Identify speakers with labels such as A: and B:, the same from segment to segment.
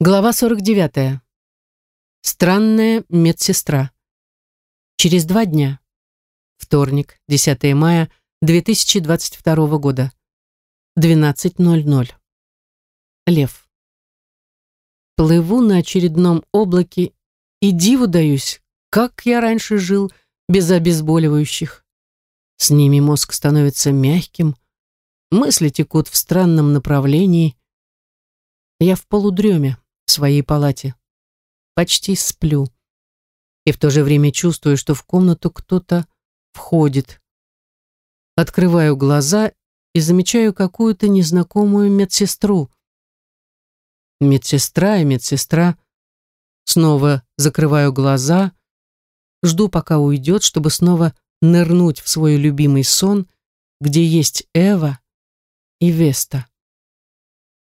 A: Глава 49. Странная медсестра. Через два дня. Вторник, 10 мая 2022 года. 12.00. Лев. Плыву на очередном облаке и диву даюсь, как я раньше жил без обезболивающих. С ними мозг становится мягким, мысли текут в странном направлении. Я в полудреме своей палате. Почти сплю. И в то же время чувствую, что в комнату кто-то входит. Открываю глаза и замечаю какую-то незнакомую медсестру. Медсестра и медсестра. Снова закрываю глаза, жду, пока уйдет, чтобы снова нырнуть в свой любимый сон, где есть Эва и Веста.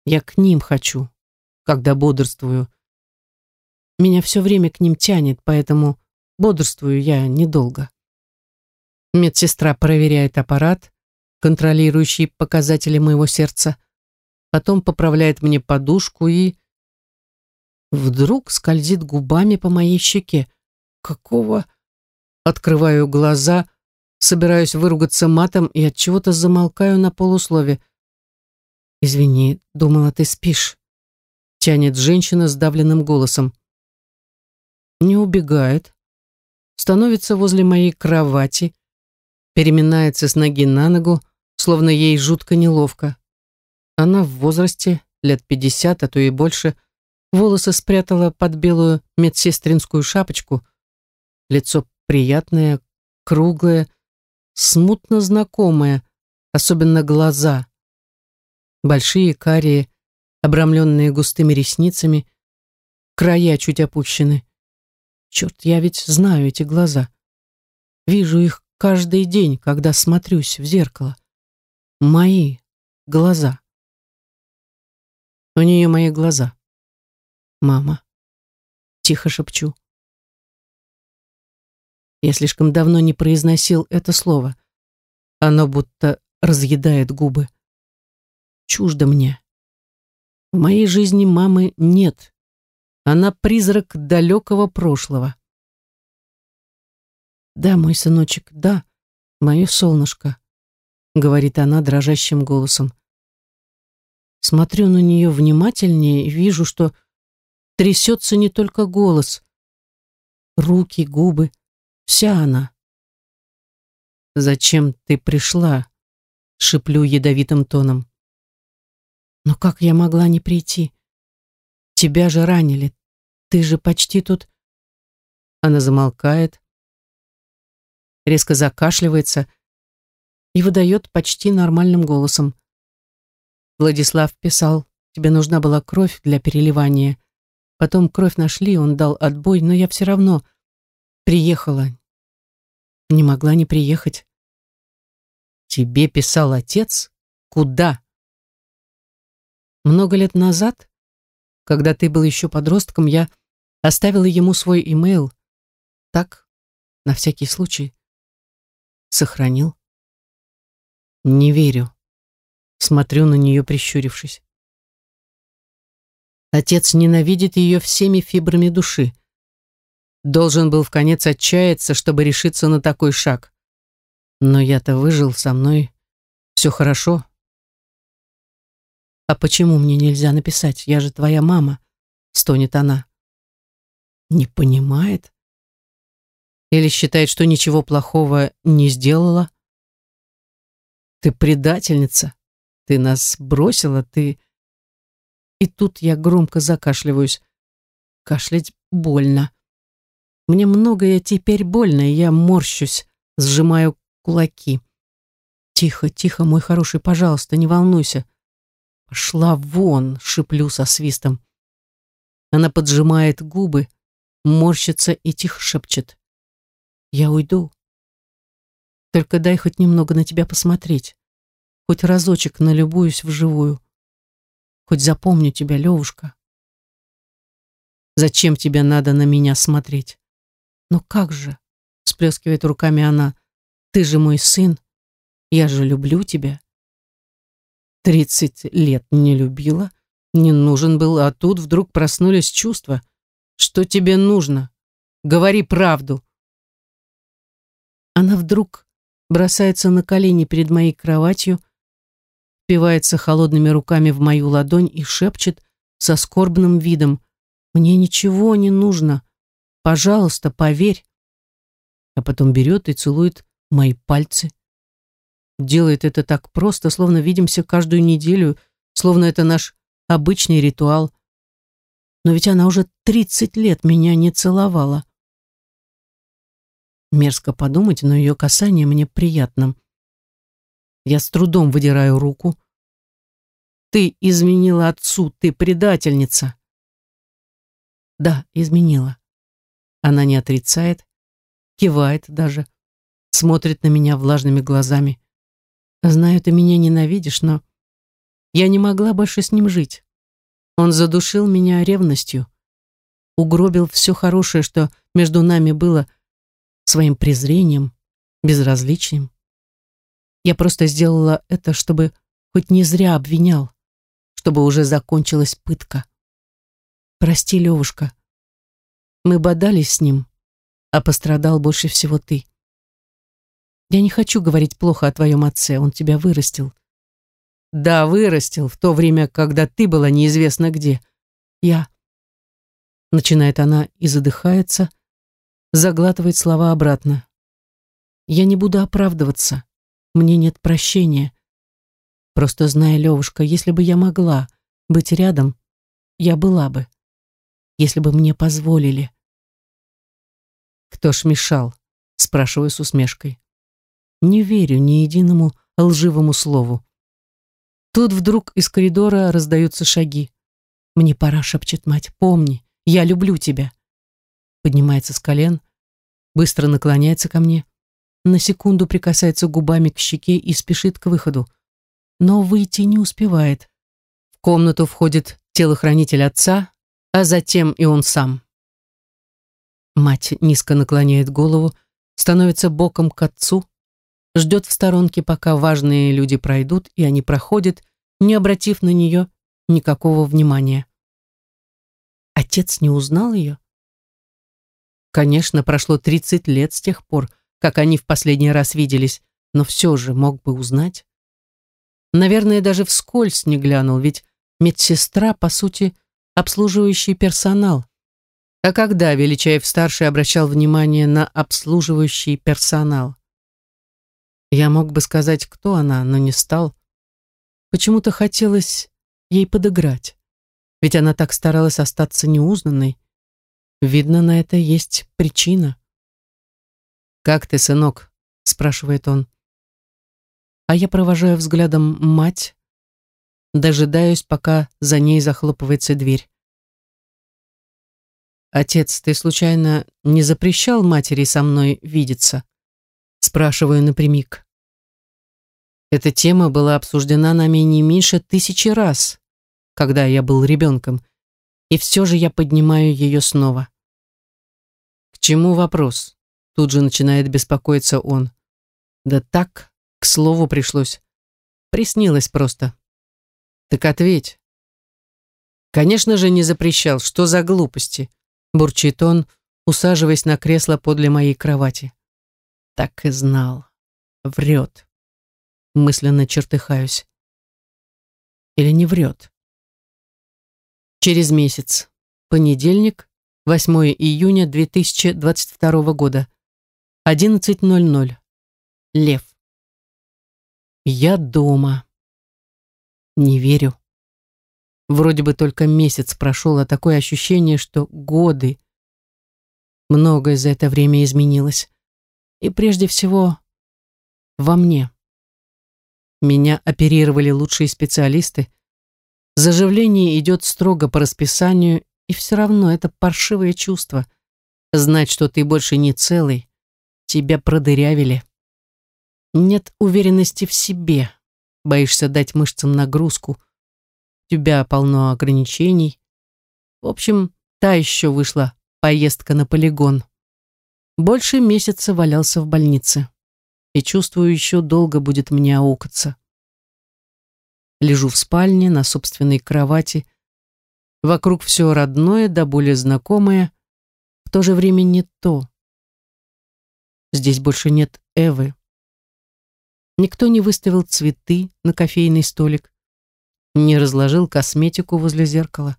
A: Я к ним хочу когда бодрствую. Меня все время к ним тянет, поэтому бодрствую я недолго. Медсестра проверяет аппарат, контролирующий показатели моего сердца, потом поправляет мне подушку и... Вдруг скользит губами по моей щеке. Какого... Открываю глаза, собираюсь выругаться матом и от чего-то замолкаю на полуслове. «Извини, думала, ты спишь» тянет женщина сдавленным голосом. Не убегает, становится возле моей кровати, переминается с ноги на ногу, словно ей жутко неловко. Она в возрасте, лет пятьдесят, а то и больше, волосы спрятала под белую медсестринскую шапочку, лицо приятное, круглое, смутно знакомое, особенно глаза. Большие, карие, обрамленные густыми ресницами, края чуть опущены. Черт, я ведь знаю эти глаза. Вижу их каждый день, когда смотрюсь в зеркало. Мои глаза. У нее мои глаза. Мама. Тихо шепчу. Я слишком давно не произносил это слово. Оно будто разъедает губы. Чуждо мне. В моей жизни мамы нет. Она призрак далекого прошлого. «Да, мой сыночек, да, мое солнышко», — говорит она дрожащим голосом. Смотрю на нее внимательнее и вижу, что трясется не только голос, руки, губы, вся она. «Зачем ты пришла?» — шиплю ядовитым тоном. Но как я могла не прийти? Тебя же ранили. Ты же почти тут... Она замолкает, резко закашливается и выдает почти нормальным голосом. Владислав писал, тебе нужна была кровь для переливания. Потом кровь нашли, он дал отбой, но я все равно приехала. Не могла не приехать. Тебе писал отец? Куда? Много лет назад, когда ты был еще подростком, я оставила ему свой имейл. Так, на всякий случай. Сохранил. Не верю. Смотрю на нее, прищурившись. Отец ненавидит ее всеми фибрами души. Должен был в конец отчаяться, чтобы решиться на такой шаг. Но я-то выжил со мной. Все хорошо, «А почему мне нельзя написать? Я же твоя мама», — стонет она. «Не понимает? Или считает, что ничего плохого не сделала?» «Ты предательница. Ты нас бросила, ты...» И тут я громко закашливаюсь. Кашлять больно. Мне многое теперь больно, и я морщусь, сжимаю кулаки. «Тихо, тихо, мой хороший, пожалуйста, не волнуйся. «Шла вон!» — шиплю со свистом. Она поджимает губы, морщится и тихо шепчет. «Я уйду. Только дай хоть немного на тебя посмотреть. Хоть разочек налюбуюсь вживую. Хоть запомню тебя, Левушка. Зачем тебе надо на меня смотреть? Ну как же?» — сплескивает руками она. «Ты же мой сын. Я же люблю тебя. Тридцать лет не любила, Не нужен был, а тут вдруг проснулись чувства. Что тебе нужно? Говори правду. Она вдруг бросается на колени перед моей кроватью, впивается холодными руками в мою ладонь и шепчет со скорбным видом. «Мне ничего не нужно. Пожалуйста, поверь». А потом берет и целует мои пальцы. Делает это так просто, словно видимся каждую неделю, словно это наш обычный ритуал. Но ведь она уже 30 лет меня не целовала. Мерзко подумать, но ее касание мне приятно. Я с трудом выдираю руку. Ты изменила отцу, ты предательница. Да, изменила. Она не отрицает, кивает даже, смотрит на меня влажными глазами. Знаю, ты меня ненавидишь, но я не могла больше с ним жить. Он задушил меня ревностью, угробил все хорошее, что между нами было, своим презрением, безразличием. Я просто сделала это, чтобы хоть не зря обвинял, чтобы уже закончилась пытка. Прости, Левушка. Мы бодались с ним, а пострадал больше всего ты. Я не хочу говорить плохо о твоем отце, он тебя вырастил. Да, вырастил, в то время, когда ты была неизвестно где. Я... Начинает она и задыхается, заглатывает слова обратно. Я не буду оправдываться. Мне нет прощения. Просто зная, Левушка, если бы я могла быть рядом, я была бы. Если бы мне позволили. Кто ж мешал? Спрашиваю с усмешкой. Не верю ни единому лживому слову. Тут вдруг из коридора раздаются шаги. «Мне пора», — шепчет мать. «Помни, я люблю тебя». Поднимается с колен, быстро наклоняется ко мне на секунду прикасается губами к щеке и спешит к выходу. Но выйти не успевает. В комнату входит телохранитель отца, а затем и он сам. Мать низко наклоняет голову, становится боком к отцу, ждет в сторонке, пока важные люди пройдут, и они проходят, не обратив на нее никакого внимания. Отец не узнал ее? Конечно, прошло 30 лет с тех пор, как они в последний раз виделись, но все же мог бы узнать. Наверное, даже вскользь не глянул, ведь медсестра, по сути, обслуживающий персонал. А когда Величаев-старший обращал внимание на обслуживающий персонал? Я мог бы сказать, кто она, но не стал. Почему-то хотелось ей подыграть. Ведь она так старалась остаться неузнанной. Видно, на это есть причина. «Как ты, сынок?» — спрашивает он. А я провожаю взглядом мать, дожидаюсь, пока за ней захлопывается дверь. «Отец, ты случайно не запрещал матери со мной видеться?» Спрашиваю напрямик. Эта тема была обсуждена нами не меньше тысячи раз, когда я был ребенком, и все же я поднимаю ее снова. К чему вопрос? Тут же начинает беспокоиться он. Да так, к слову пришлось. Приснилось просто. Так ответь. Конечно же, не запрещал. Что за глупости? Бурчит он, усаживаясь на кресло подле моей кровати. Так и знал. Врет. Мысленно чертыхаюсь. Или не врет? Через месяц. Понедельник, 8 июня 2022 года. 11.00. Лев. Я дома. Не верю. Вроде бы только месяц прошел, а такое ощущение, что годы. Многое за это время изменилось. И прежде всего во мне. Меня оперировали лучшие специалисты. Заживление идет строго по расписанию, и все равно это паршивое чувство. Знать, что ты больше не целый, Тебя продырявили. Нет уверенности в себе. Боишься дать мышцам нагрузку. Тебя полно ограничений. В общем, та еще вышла поездка на полигон. Больше месяца валялся в больнице. И чувствую, еще долго будет мне аукаться. Лежу в спальне, на собственной кровати, Вокруг все родное, да более знакомое, в то же время не то. Здесь больше нет Эвы. Никто не выставил цветы на кофейный столик, не разложил косметику возле зеркала.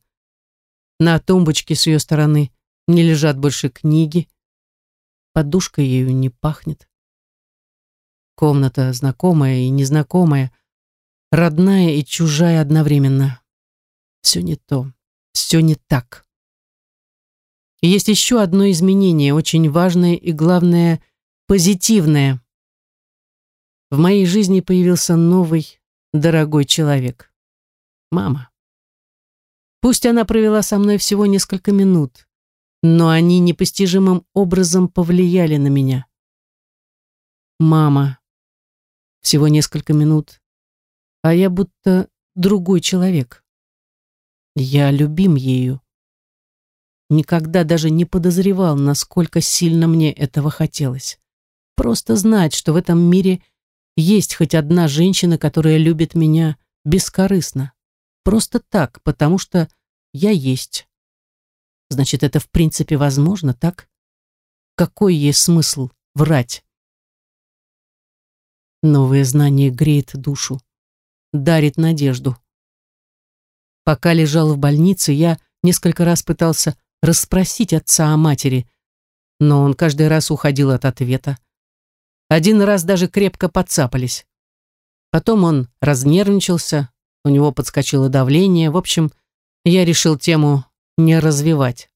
A: На тумбочке с ее стороны не лежат больше книги, подушка ею не пахнет. Комната знакомая и незнакомая, родная и чужая одновременно. Все не то, все не так. И есть еще одно изменение, очень важное и, главное, позитивное. В моей жизни появился новый, дорогой человек. Мама. Пусть она провела со мной всего несколько минут, но они непостижимым образом повлияли на меня. Мама. Всего несколько минут, а я будто другой человек. Я любим ею. Никогда даже не подозревал, насколько сильно мне этого хотелось. Просто знать, что в этом мире есть хоть одна женщина, которая любит меня бескорыстно. Просто так, потому что я есть. Значит, это в принципе возможно, так? Какой есть смысл врать? Новое знание греет душу, дарит надежду. Пока лежал в больнице, я несколько раз пытался расспросить отца о матери, но он каждый раз уходил от ответа. Один раз даже крепко подцапались. Потом он разнервничался, у него подскочило давление. В общем, я решил тему не развивать.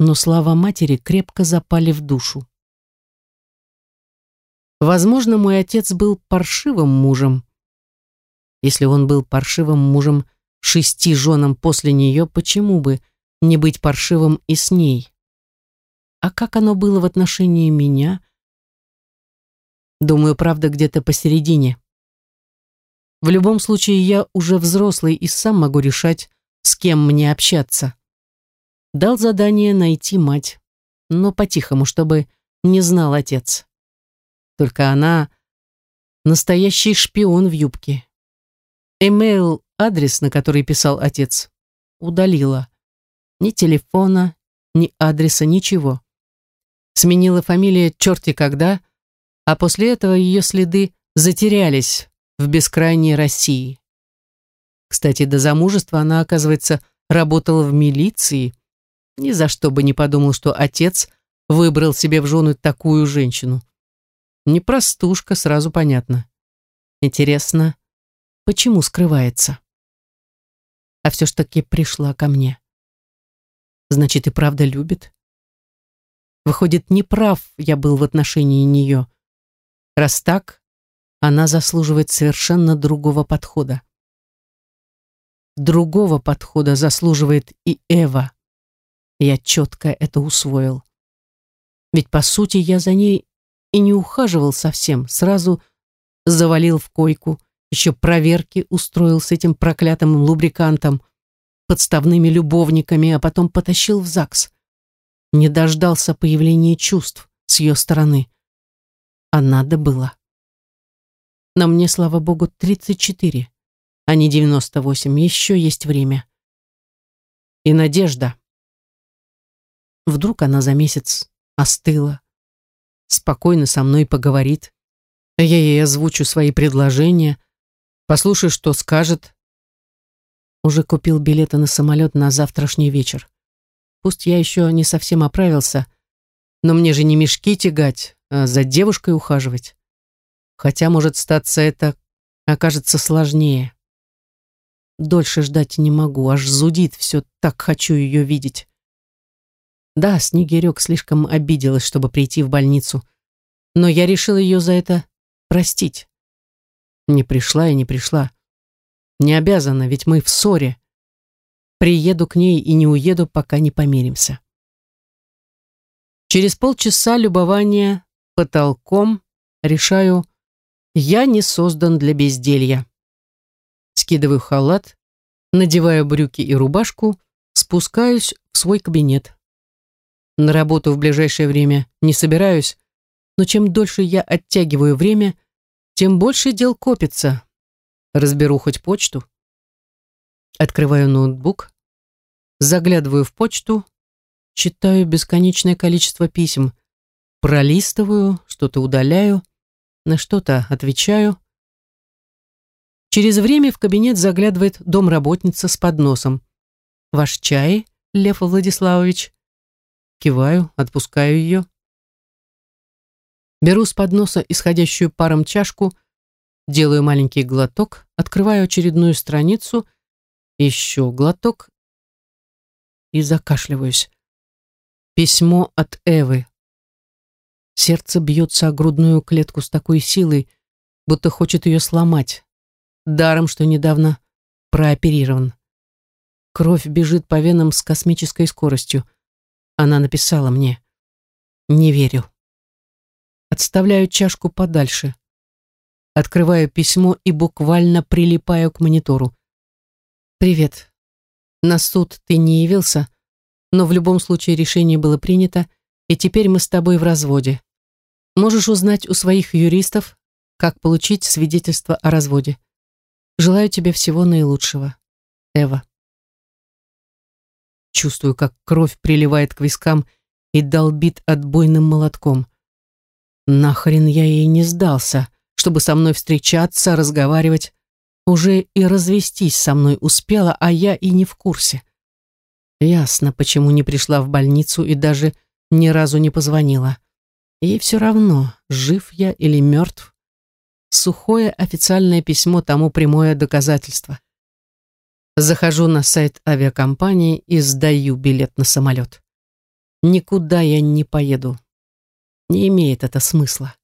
A: Но слова матери крепко запали в душу. Возможно, мой отец был паршивым мужем. Если он был паршивым мужем шести женам после нее, почему бы не быть паршивым и с ней? А как оно было в отношении меня? Думаю, правда, где-то посередине. В любом случае, я уже взрослый и сам могу решать, с кем мне общаться. Дал задание найти мать, но по-тихому, чтобы не знал отец. Только она настоящий шпион в юбке. Эмейл, адрес, на который писал отец, удалила. Ни телефона, ни адреса, ничего. Сменила фамилия черти когда, а после этого ее следы затерялись в бескрайней России. Кстати, до замужества она, оказывается, работала в милиции. Ни за что бы не подумал, что отец выбрал себе в жены такую женщину. Не простушка, сразу понятно. Интересно, почему скрывается? А все ж таки пришла ко мне. Значит, и правда любит? Выходит, неправ я был в отношении нее. Раз так, она заслуживает совершенно другого подхода. Другого подхода заслуживает и Эва. Я четко это усвоил. Ведь, по сути, я за ней и не ухаживал совсем, сразу завалил в койку, еще проверки устроил с этим проклятым лубрикантом, подставными любовниками, а потом потащил в ЗАГС. Не дождался появления чувств с ее стороны. А надо было. Но мне, слава богу, 34, а не 98, еще есть время. И надежда. Вдруг она за месяц остыла, спокойно со мной поговорит. Я ей озвучу свои предложения, послушай, что скажет. Уже купил билеты на самолет на завтрашний вечер. Пусть я еще не совсем оправился, но мне же не мешки тягать, а за девушкой ухаживать. Хотя, может, статься это окажется сложнее. Дольше ждать не могу, аж зудит все, так хочу ее видеть. Да, Снегирек слишком обиделась, чтобы прийти в больницу. Но я решил ее за это простить. Не пришла и не пришла. Не обязана, ведь мы в ссоре. Приеду к ней и не уеду, пока не помиримся. Через полчаса любования потолком решаю, я не создан для безделья. Скидываю халат, надеваю брюки и рубашку, спускаюсь в свой кабинет. На работу в ближайшее время не собираюсь, но чем дольше я оттягиваю время, тем больше дел копится. Разберу хоть почту. Открываю ноутбук, Заглядываю в почту, читаю бесконечное количество писем, пролистываю, что-то удаляю, на что-то отвечаю. Через время в кабинет заглядывает домработница с подносом. «Ваш чай, Лев Владиславович?» Киваю, отпускаю ее. Беру с подноса исходящую паром чашку, делаю маленький глоток, открываю очередную страницу, еще глоток и закашливаюсь. Письмо от Эвы. Сердце бьется о грудную клетку с такой силой, будто хочет ее сломать. Даром, что недавно прооперирован. Кровь бежит по венам с космической скоростью. Она написала мне. Не верю. Отставляю чашку подальше. Открываю письмо и буквально прилипаю к монитору. «Привет. На суд ты не явился, но в любом случае решение было принято, и теперь мы с тобой в разводе. Можешь узнать у своих юристов, как получить свидетельство о разводе. Желаю тебе всего наилучшего. Эва». Чувствую, как кровь приливает к вискам и долбит отбойным молотком. Нахрен я ей не сдался, чтобы со мной встречаться, разговаривать. Уже и развестись со мной успела, а я и не в курсе. Ясно, почему не пришла в больницу и даже ни разу не позвонила. Ей все равно, жив я или мертв. Сухое официальное письмо тому прямое доказательство. Захожу на сайт авиакомпании и сдаю билет на самолет. Никуда я не поеду. Не имеет это смысла.